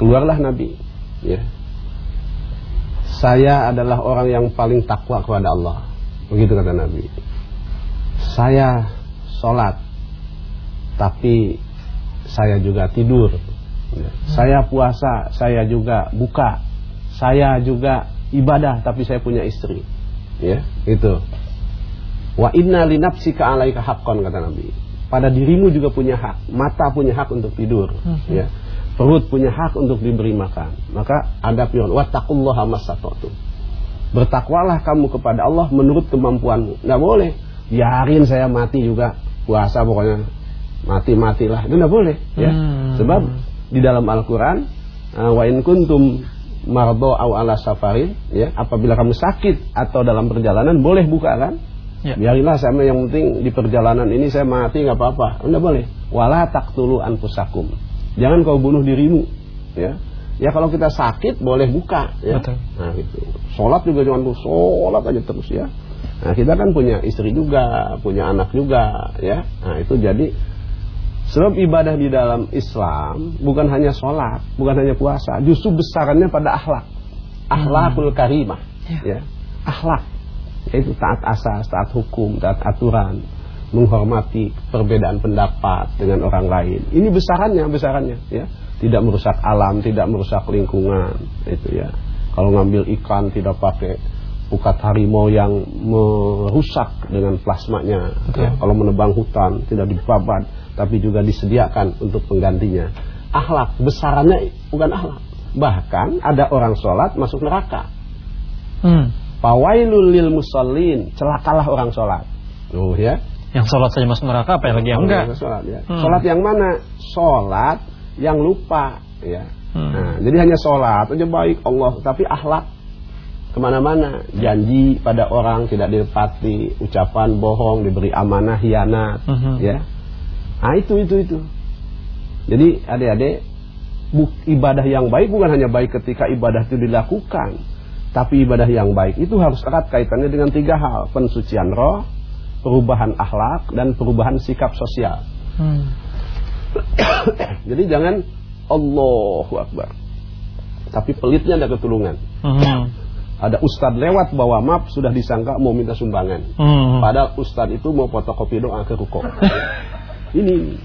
Keluarlah Nabi. Ya. Saya adalah orang yang paling takwa kepada Allah. Begitu kata Nabi. Saya sholat, tapi saya juga tidur. Ya. Saya puasa, saya juga buka. Saya juga ibadah, tapi saya punya istri ya itu. Wa inna li nafsika alaika haqqan kata Nabi. Pada dirimu juga punya hak. Mata punya hak untuk tidur. Hmm. ya. Perut punya hak untuk diberi makan. Maka ada pion wattaqullaha masata'tum bertakwalah kamu kepada Allah menurut kemampuanmu. Nggak boleh. Biarin saya mati juga. Puasa pokoknya. Mati-matilah. Itu nggak boleh. Ya. Hmm. sebab di dalam Al-Qur'an wa in kuntum mardo au ala safarin ya apabila kamu sakit atau dalam perjalanan boleh buka kan? Ya. biarinlah sama yang penting di perjalanan ini saya mati nggak apa-apa. Anda boleh. Wala taqtulu anfusakum. Jangan kau bunuh dirimu ya. Ya kalau kita sakit boleh buka ya. Betul. nah gitu. Sholat juga jangan tuh sholat aja terus ya. Nah, kita kan punya istri juga, punya anak juga, ya. Nah, itu jadi sebab ibadah di dalam Islam bukan hanya sholat, bukan hanya puasa, justru besarannya pada akhlak. Akhlakul karimah, Ya. ya. Akhlak yaitu taat asas, taat hukum, taat aturan, menghormati perbedaan pendapat dengan orang lain. Ini besarannya, besarannya, ya. Tidak merusak alam, tidak merusak lingkungan, itu ya. Kalau ngambil ikan tidak pakai pukat harimau yang merusak dengan plasmanya. Ya. Kalau menebang hutan tidak dibabat, tapi juga disediakan untuk penggantinya. Akhlak besarannya bukan akhlak. Bahkan ada orang sholat masuk neraka. Hmm. Fawailul lil musallin, celakalah orang sholat. Tuh ya. Yang sholat saja masuk neraka, apa yang lagi yang enggak? Sholat, ya. Hmm. sholat yang mana? Sholat yang lupa, ya. Hmm. Nah, jadi hanya sholat aja baik Allah, tapi akhlak ke mana-mana, janji pada orang tidak ditepati, ucapan bohong, diberi amanah, hianat, Mhm. ya. Nah itu itu itu. Jadi adik-adik, ibadah yang baik bukan hanya baik ketika ibadah itu dilakukan, tapi ibadah yang baik itu harus erat kaitannya dengan tiga hal: pensucian roh, perubahan akhlak, dan perubahan sikap sosial. Hmm. Jadi jangan Allahu Akbar, tapi pelitnya ada ketulungan. Hmm. Ada ustadz lewat bawa map sudah disangka mau minta sumbangan. Hmm. Padahal ustadz itu mau fotokopi doa ke ruko. ini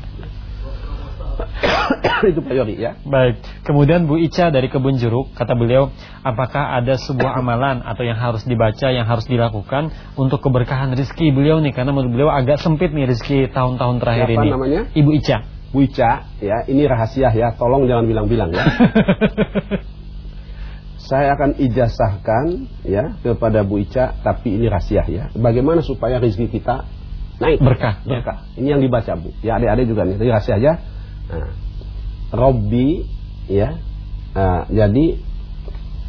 itu Pak Yori ya. Baik, kemudian Bu Ica dari Kebun Jeruk kata beliau, apakah ada sebuah amalan atau yang harus dibaca, yang harus dilakukan untuk keberkahan rezeki beliau nih? Karena menurut beliau agak sempit nih rezeki tahun-tahun terakhir Siapa ini. namanya? Ibu Ica. Bu Ica ya, ini rahasia ya, tolong jangan bilang-bilang ya. Saya akan ijazahkan ya kepada Bu Ica, tapi ini rahasia ya. Bagaimana supaya rezeki kita naik Berkah, ya. berkah. Ini yang dibaca Bu. Ya adik-adik juga nih, rahasia aja. Nah, Robbi ya. Nah, jadi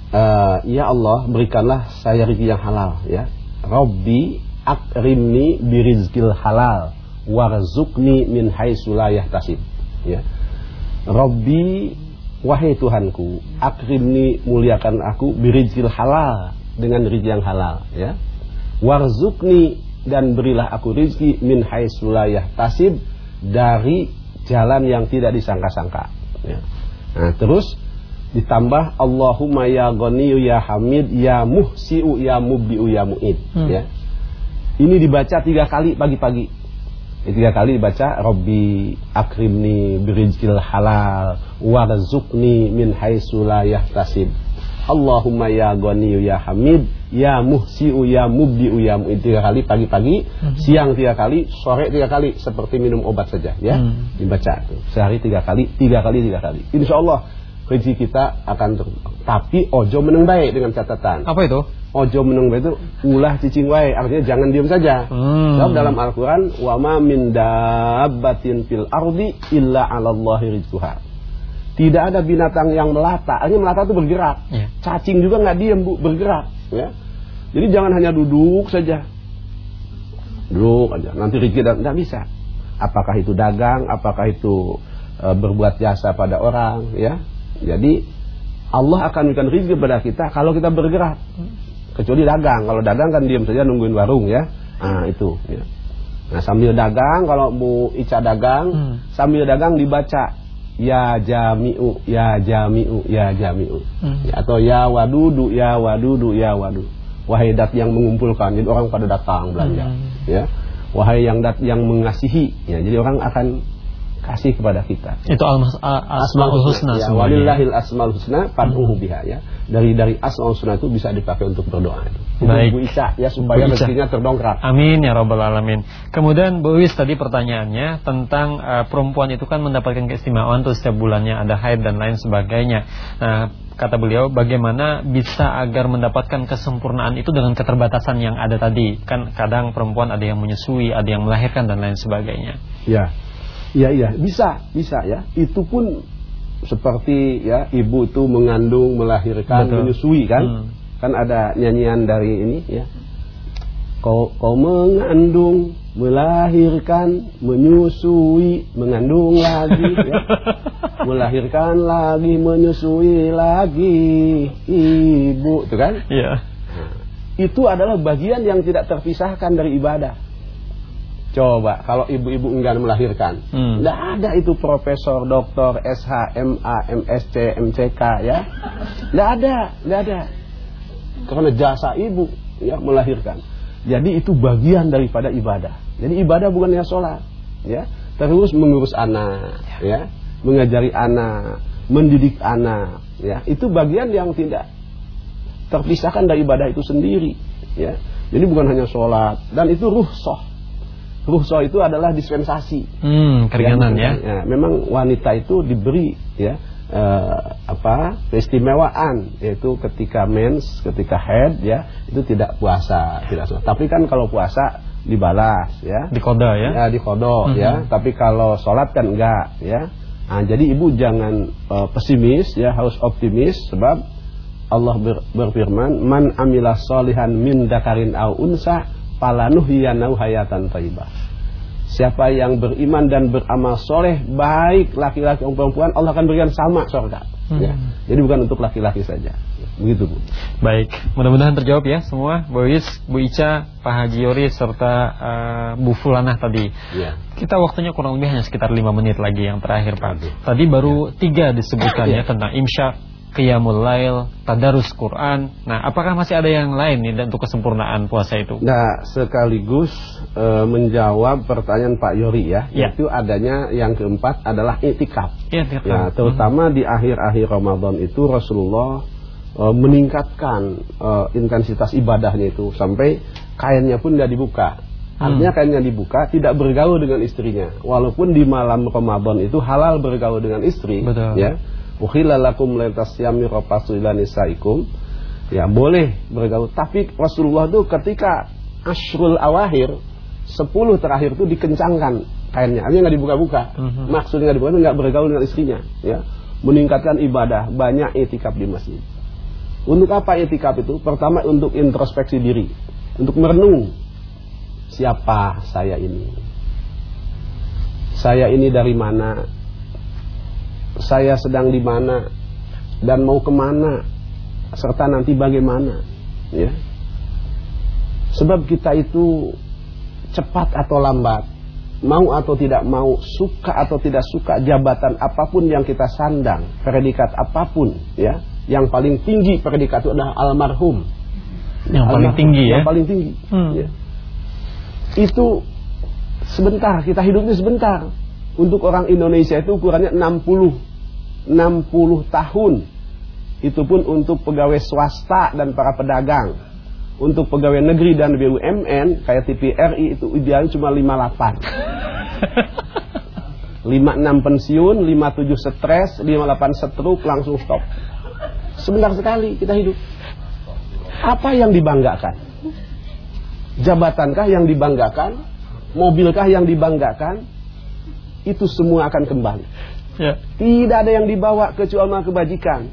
eh, ya Allah berikanlah saya rezeki yang halal ya. Robbi akrimni birizkil halal warzukni min haitsu la yahtasib ya. Robbi wahai Tuhanku akrimni muliakan aku birizkil halal dengan rezeki yang halal ya. Warzukni dan berilah aku rizki min haitsu la yahtasib dari jalan yang tidak disangka-sangka ya. Nah, terus ditambah Allahumma ya Ghaniyu ya Hamid ya Muhsiu ya Mubdiu ya Mu'id Hmm. ya. Ini dibaca tiga kali pagi-pagi. Tiga kali dibaca Robbi akrimni birizkil halal warzuqni min haitsu la yahtasib. Allahumma ya Ghaniyu ya Hamid ya Muhsiu ya Mubdiu ya Mu'id tiga kali pagi-pagi, Mhm. siang tiga kali, sore tiga kali seperti minum obat saja ya. Hmm. Dibaca tuh. Sehari tiga kali, tiga kali tiga kali. Insya Allah rezeki kita akan ter... Tapi ojo meneng baik dengan catatan. Apa itu? Ojo meneng baik itu ulah cicing wae, artinya jangan diam saja. Hmm. Sebab dalam Al-Quran wa ma min dabbatin fil ardi illa 'ala Allahi rizquha. Tidak ada binatang yang melata. Artinya melata itu bergerak. Ya. Cacing juga nggak diam bu, bergerak. Ya. Jadi jangan hanya duduk saja. Duduk aja. Nanti rezeki datang nggak bisa. Apakah itu dagang? Apakah itu e, berbuat jasa pada orang? Ya. Jadi Allah akan memberikan rezeki kepada kita kalau kita bergerak. Kecuali dagang. Kalau dagang kan diam saja nungguin warung ya. Nah itu. Ya. Nah sambil dagang kalau mau Ica dagang Hmm. sambil dagang dibaca ya jami'u ya jami'u ya jami'u Hmm. Atau ya wadudu ya wadudu ya wadu wahai dat yang mengumpulkan jadi orang pada datang belanja Hmm. ya wahai yang dat yang mengasihi ya jadi orang akan kasih kepada kita Itu al- asmaul husna ya, walillahil asmaul husna fad'uhu biha ya dari dari asmaul husna itu bisa dipakai untuk berdoa Baik. Bu Isa ya supaya rezekinya terdongkrak Amin ya robbal alamin. Kemudian Bu Wis tadi pertanyaannya tentang eh, perempuan itu kan mendapatkan keistimewaan tuh setiap bulannya ada haid dan lain sebagainya. Nah, kata beliau bagaimana bisa agar mendapatkan kesempurnaan itu dengan keterbatasan yang ada tadi. Kan kadang perempuan ada yang menyusui, ada yang melahirkan dan lain sebagainya. Ya, iya iya bisa bisa ya. Itu pun seperti ya ibu itu mengandung, melahirkan, Betul. menyusui kan? Hmm. Kan ada nyanyian dari ini ya. Kau kau mengandung, melahirkan, menyusui, mengandung lagi ya. Melahirkan lagi, menyusui lagi, ibu, itu kan? Iya. itu adalah bagian yang tidak terpisahkan dari ibadah. Coba kalau ibu-ibu enggan melahirkan, Hmm. tidak ada itu profesor, doktor, SH, MA, MSc, MCK ya, tidak ada, tidak ada. Karena jasa ibu ya melahirkan. Jadi itu bagian daripada ibadah. Jadi ibadah bukan hanya sholat, ya, terus mengurus anak, ya, mengajari anak, mendidik anak, ya, itu bagian yang tidak terpisahkan dari ibadah itu sendiri, ya. Jadi bukan hanya sholat dan itu ruhsoh. Ruhsoh itu adalah dispensasi. Hmm, keringanan ya. Ya, memang wanita itu diberi ya eh, apa keistimewaan yaitu ketika mens, ketika head ya itu tidak puasa, tidak sholat. Tapi kan kalau puasa dibalas ya. Di koda ya. Ya di kodok Mhm. ya. Tapi kalau sholat kan enggak ya. Nah, jadi ibu jangan eh, pesimis ya, harus optimis sebab Allah ber- berfirman, "Man amila solihan min dakarin au unsa falanuhyiyannahu hayatan thayyibah." Siapa yang beriman dan beramal soleh baik laki-laki maupun perempuan Allah akan berikan sama surga. Hmm. Ya. Jadi bukan untuk laki-laki saja. Begitu bu. Baik, mudah-mudahan terjawab ya semua Bu Is, Bu Ica, Pak Haji Yori serta eh, Bu Fulanah tadi. Ya. Kita waktunya kurang lebih hanya sekitar 5 menit lagi yang terakhir Pak. Tadi baru tiga disebutkan ya tentang imsyak, qiyamul lail, tadarus Quran. Nah, apakah masih ada yang lain nih untuk kesempurnaan puasa itu? Nah, sekaligus eh, menjawab pertanyaan Pak Yori ya, Ya. itu adanya yang keempat adalah itikaf. Iya, Tirta. Ya, terutama di akhir-akhir Ramadan itu Rasulullah eh, meningkatkan eh, intensitas ibadahnya itu sampai kainnya pun tidak dibuka. Artinya kainnya dibuka tidak bergaul dengan istrinya. Walaupun di malam Ramadan itu halal bergaul dengan istri, Betul. ya. Uhilla lakum laitas yami rafasu ila nisaikum. Ya, boleh bergaul, tapi Rasulullah itu ketika asyrul awahir 10 terakhir itu dikencangkan kainnya. Artinya nggak dibuka-buka. Mhm. Maksudnya nggak dibuka nggak bergaul dengan istrinya, ya. Meningkatkan ibadah, banyak etikap di masjid. Untuk apa etikap itu? Pertama untuk introspeksi diri, untuk merenung siapa saya ini. Saya ini dari mana? Saya sedang di mana dan mau ke mana? Serta nanti bagaimana? Ya. Sebab kita itu cepat atau lambat, mau atau tidak mau, suka atau tidak suka jabatan apa pun yang kita sandang, predikat apa pun, ya. Yang paling tinggi predikat itu adalah almarhum. Yang paling Almarhum, tinggi ya. Yang paling tinggi. Hmm. ya. Itu sebentar, kita hidupnya sebentar. Untuk orang Indonesia itu ukurannya 60 60 tahun. Itu pun untuk pegawai swasta dan para pedagang. Untuk pegawai negeri dan BUMN kayak TVRI itu idealnya cuma 58. 56 pensiun, 57 stres, 58 stroke langsung stop. Sebentar sekali kita hidup. Apa yang dibanggakan? Jabatankah yang dibanggakan? Mobilkah yang dibanggakan? Itu semua akan kembali. Ya. Tidak ada yang dibawa kecuali amal kebajikan.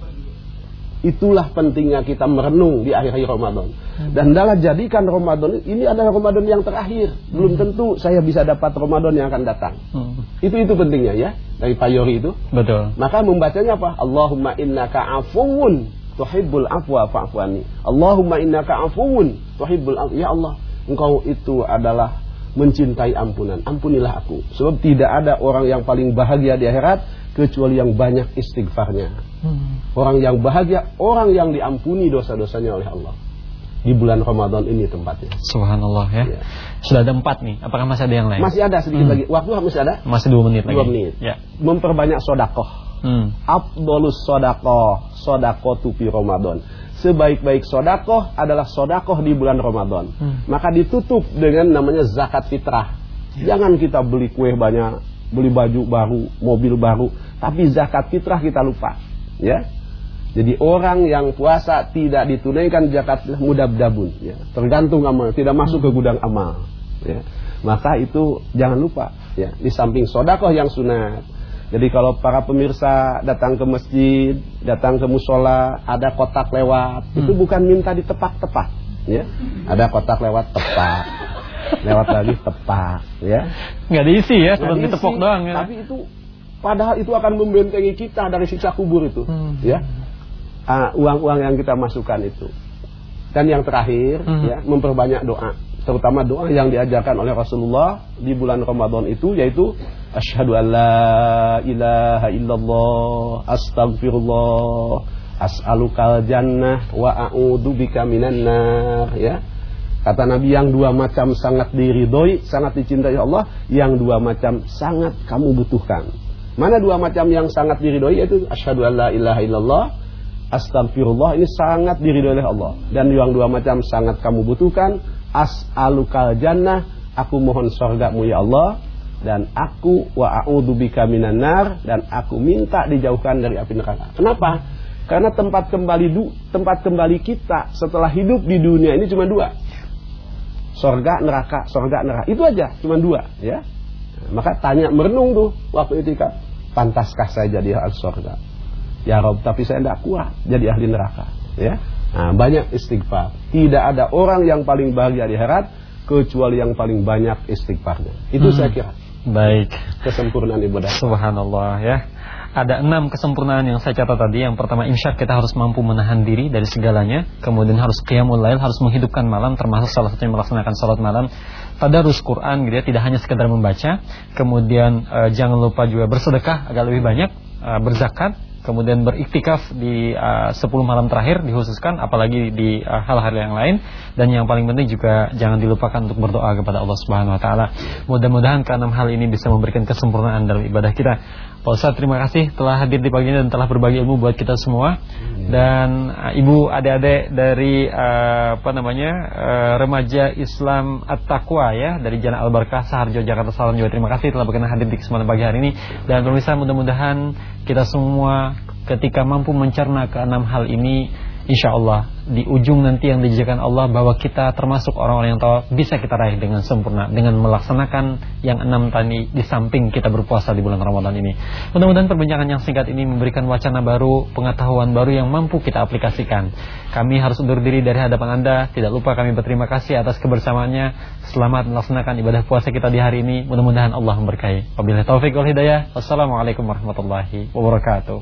Itulah pentingnya kita merenung di akhir-akhir Ramadan. Dan dalam jadikan Ramadan ini adalah Ramadan yang terakhir. Belum tentu saya bisa dapat Ramadan yang akan datang. Hmm. Itu itu pentingnya ya dari Pak Yori itu. Betul. Maka membacanya apa? Allahumma innaka afuwun tuhibbul afwa fa'fu anni. Allahumma innaka afuwun tuhibbul afwa. Ya Allah, Engkau itu adalah mencintai ampunan. Ampunilah aku. Sebab tidak ada orang yang paling bahagia di akhirat kecuali yang banyak istighfarnya. Hmm. Orang yang bahagia, orang yang diampuni dosa-dosanya oleh Allah. Di bulan Ramadan ini tempatnya. Subhanallah ya. Ya. Sudah ada empat nih. Apakah masih ada yang lain? Masih ada sedikit Hmm. lagi. Waktu masih ada? Masih dua menit lagi. Dua menit. Ya. Memperbanyak sodakoh. Hmm. Abdolus sodakoh Sodakoh tupi Ramadan Sebaik-baik sodakoh adalah sodakoh di bulan Ramadan. Hmm. Maka ditutup dengan namanya zakat fitrah. Jangan kita beli kue banyak Beli baju baru, mobil baru. Tapi zakat fitrah kita lupa. Ya. Jadi orang yang puasa tidak ditunaikan zakat mudab-dabun. Ya. Tergantung amal, tidak masuk ke gudang amal. Ya. Maka itu jangan lupa. Ya. Di samping sodakoh yang sunat jadi kalau para pemirsa datang ke masjid, datang ke musola, ada kotak lewat, itu bukan minta ditepak-tepak, ya. Ada kotak lewat tepak, lewat lagi tepak, ya. Nggak diisi ya, cuma ditepok doang ya. Tapi itu padahal itu akan membentengi kita dari siksa kubur itu, Hmm. ya. Ah, uang-uang yang kita masukkan itu. Dan yang terakhir Mhm. ya, memperbanyak doa, terutama doa yang diajarkan oleh Rasulullah di bulan Ramadan itu yaitu asyhadu alla ilaha illallah astaghfirullah as'alukal jannah wa a'udzubika minan nar ya. Kata Nabi yang dua macam sangat diridhoi, sangat dicintai Allah, yang dua macam sangat kamu butuhkan. Mana dua macam yang sangat diridhoi yaitu asyhadu alla ilaha illallah Astagfirullah ini sangat diridhoi oleh Allah dan yang dua macam sangat kamu butuhkan as'alukal jannah aku mohon surgamu ya Allah dan aku wa a'udzubika minan nar dan aku minta dijauhkan dari api neraka. Kenapa? Karena tempat kembali du, tempat kembali kita setelah hidup di dunia ini cuma dua. Surga, neraka, surga, neraka. Itu aja, cuma dua, ya. Maka tanya merenung tuh waktu itu kan, pantaskah saya jadi ahli surga? Ya Rob, tapi saya tidak kuat jadi ahli neraka, ya. Nah, banyak istighfar. Tidak ada orang yang paling bahagia di akhirat kecuali yang paling banyak istighfarnya. Itu Hmm. saya kira Baik. kesempurnaan ibadah. Subhanallah ya. Ada enam kesempurnaan yang saya catat tadi. Yang pertama insya kita harus mampu menahan diri dari segalanya. Kemudian harus qiyamul lail, harus menghidupkan malam termasuk salah satunya melaksanakan salat malam. Tadarus Quran gitu ya, tidak hanya sekedar membaca. Kemudian eh, jangan lupa juga bersedekah agak lebih banyak, eh, berzakat, kemudian beriktikaf di eh, 10 malam terakhir dikhususkan apalagi di eh, hal-hal yang lain dan yang paling penting juga jangan dilupakan untuk berdoa kepada Allah Subhanahu wa taala. Mudah-mudahan keenam hal ini bisa memberikan kesempurnaan dalam ibadah kita. Pak Ustadz terima kasih telah hadir di pagi ini dan telah berbagi ilmu buat kita semua. Dan uh, ibu adik-adik dari uh, apa namanya uh, remaja Islam At-Taqwa ya dari Jalan Al-Barkah Saharjo Jakarta Selatan Jawa. Terima kasih telah berkenan hadir di kesempatan pagi hari ini. Dan pemirsa mudah-mudahan kita semua ketika mampu mencerna keenam hal ini Insya Allah di ujung nanti yang dijajakan Allah bahwa kita termasuk orang-orang yang tahu bisa kita raih dengan sempurna dengan melaksanakan yang enam tadi di samping kita berpuasa di bulan Ramadan ini. Mudah-mudahan perbincangan yang singkat ini memberikan wacana baru, pengetahuan baru yang mampu kita aplikasikan. Kami harus undur diri dari hadapan Anda. Tidak lupa kami berterima kasih atas kebersamaannya. Selamat melaksanakan ibadah puasa kita di hari ini. Mudah-mudahan Allah memberkahi. Wabillahi taufik wal hidayah. Wassalamualaikum warahmatullahi wabarakatuh.